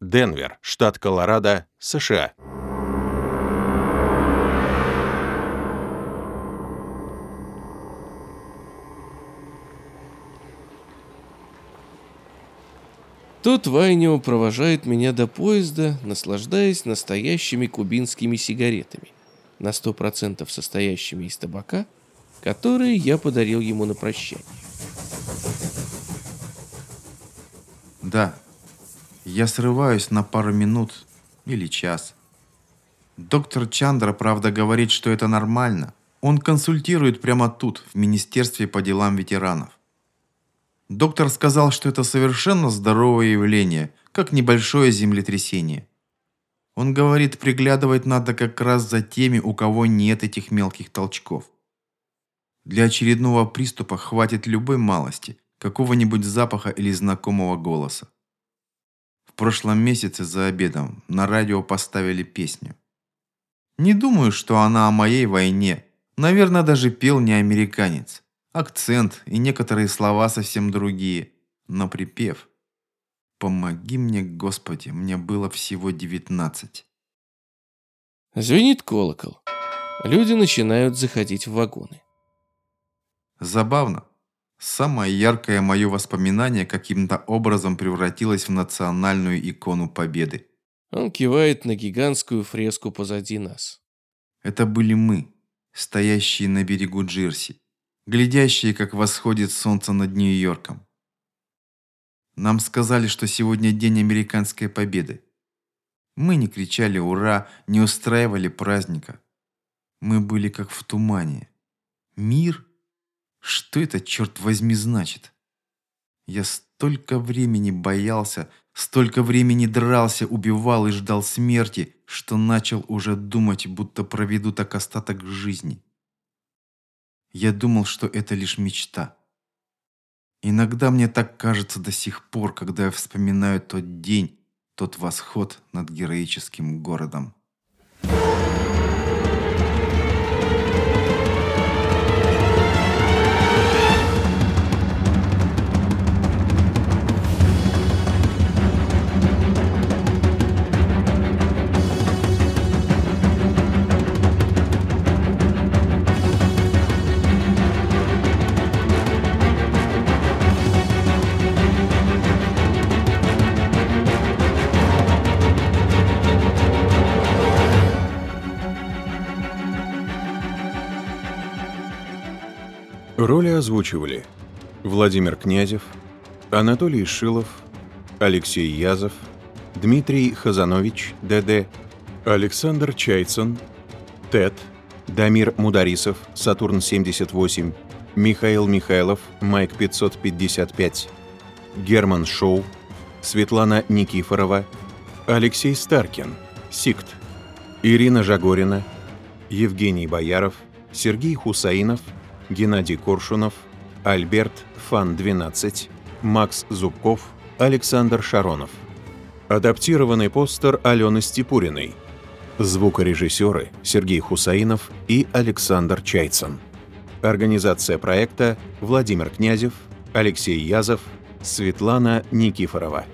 Денвер, штат Колорадо, США. Тут Вайнио провожает меня до поезда, наслаждаясь настоящими кубинскими сигаретами, на сто процентов состоящими из табака, которые я подарил ему на прощание. Да, я срываюсь на пару минут или час. Доктор Чандра, правда, говорит, что это нормально. Он консультирует прямо тут, в Министерстве по делам ветеранов. Доктор сказал, что это совершенно здоровое явление, как небольшое землетрясение. Он говорит, приглядывать надо как раз за теми, у кого нет этих мелких толчков. Для очередного приступа хватит любой малости, какого-нибудь запаха или знакомого голоса. В прошлом месяце за обедом на радио поставили песню. Не думаю, что она о моей войне. Наверное, даже пел не американец. Акцент и некоторые слова совсем другие, но припев «Помоги мне, Господи, мне было всего девятнадцать». Звенит колокол. Люди начинают заходить в вагоны. Забавно. Самое яркое мое воспоминание каким-то образом превратилось в национальную икону победы. Он кивает на гигантскую фреску позади нас. Это были мы, стоящие на берегу Джерси глядящие, как восходит солнце над Нью-Йорком. Нам сказали, что сегодня день американской победы. Мы не кричали «Ура!», не устраивали праздника. Мы были как в тумане. Мир? Что это, черт возьми, значит? Я столько времени боялся, столько времени дрался, убивал и ждал смерти, что начал уже думать, будто проведу так остаток жизни. Я думал, что это лишь мечта. Иногда мне так кажется до сих пор, когда я вспоминаю тот день, тот восход над героическим городом. Роли озвучивали Владимир Князев, Анатолий Шилов, Алексей Язов, Дмитрий Хазанович, ДД, Александр Чайцин, Тед, Дамир Мударисов, Сатурн-78, Михаил Михайлов, Майк 555, Герман Шоу, Светлана Никифорова, Алексей Старкин, Сикт, Ирина Жагорина, Евгений Бояров, Сергей Хусаинов – Геннадий Коршунов, Альберт Фан-12, Макс Зубков, Александр Шаронов. Адаптированный постер Алены Степуриной. Звукорежиссеры Сергей Хусаинов и Александр Чайцин. Организация проекта Владимир Князев, Алексей Язов, Светлана Никифорова.